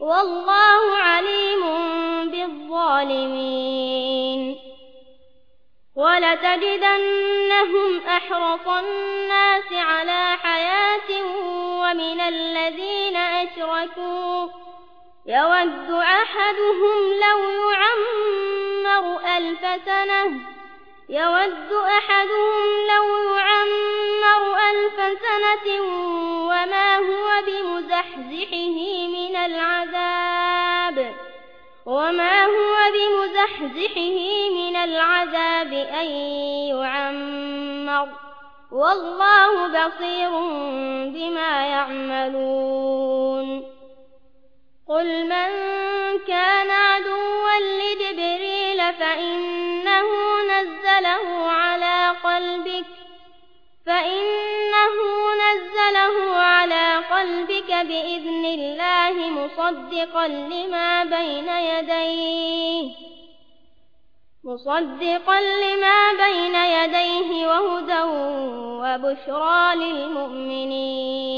والله عليم بالظالمين. ولتجدنهم أحرص الناس على حياة ومن الذين أشركوا. يود أحدهم لو يعمر ألف سنة. يود أحدهم لو يعمر ألف سنة. وما هو بمزحزحه وما هو بمزحزحه من العذاب أن يعمر والله بصير بما يعملون قل من كان عدوا لجبريل فإنه نزله على قلبك فإنه قلبك بإذن الله مصدقا لما بين يديه. مصدقا لما بين يديه وهدى وبشرى للمؤمنين.